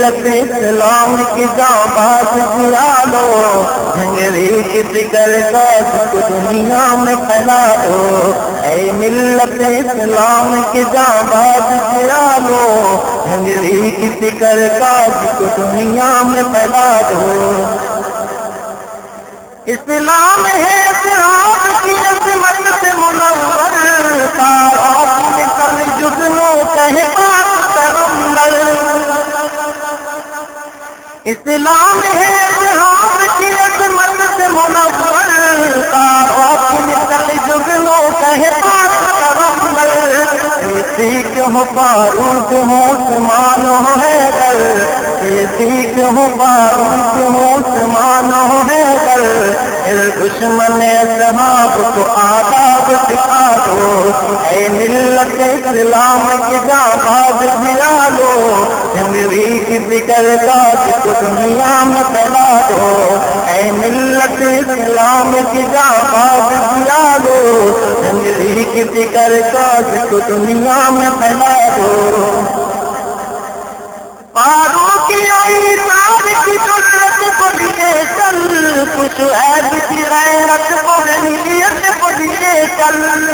ملت اسلام کی جاں گرا لو جھنگری کی فکر کا کو دنیا میں پھیلا دو۔ اے ملت اسلام کی جاں گرا لو جھنگری کی فکر کا کو دنیا میں پھیلا دو۔ اسلام ہے اسلام ہے صراط کی عظمت سے منور تارا نکل جسنوں کہے پاک پیغمبر سیکھ ہو فاروق ہو سمان ہو ہے در سیکھ ہو فاروق ہو سمان ہو ہے در دشمن صحاب کو آداب سکھا دو، اے ملت اسلام کی جاباد ملا دو جنگری کی فکر کا کو دنیا میں پھیلا دو۔ اے ملت اسلام کی جا جاباد ملا دو۔ جنگری کی فکر کا کو دنیا میں پھیلا دو۔ پارو کی آئی سار کی قدرت کو دیے چل کچھ عیب کی غیرت کو نیت کو چل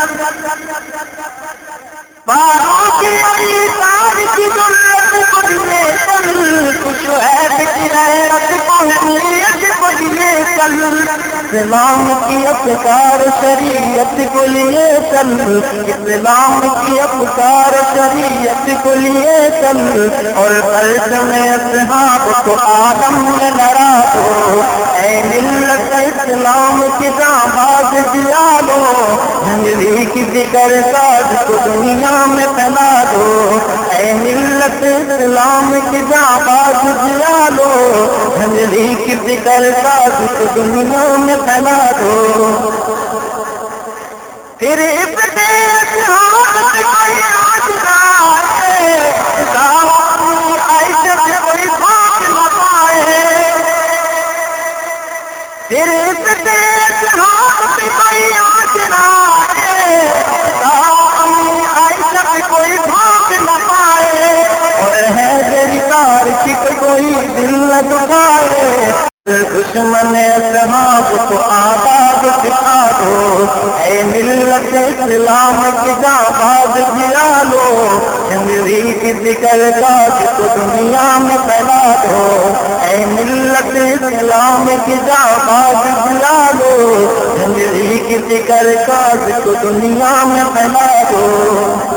اسلام کی افکار شریعت کو لیے چل اسلام کی افکار شریعت کو لیے چل، اور فرض میں اصحاب کو آدم میں لڑا دو۔ اے ملت اسلام کی جاں دیا دو۔ جنگلی کی فکر ساز کو دنیا میں پھیلا دو۔ اے ملت اسلام کی جاں دیا دو۔ جنگلی کی فکر ساز دنیا میں پھیلا دو پھر ابن دشمن صحاب کو آباد سکھا دو۔ اے ملت اسلام کی جاں گرا لو جنگری کی فکر کا کو دنیا میں پھیلا دو۔ اے ملت اسلام کی جاں گرا لو جنگری کی فکر کا کو دنیا میں پھیلا دو۔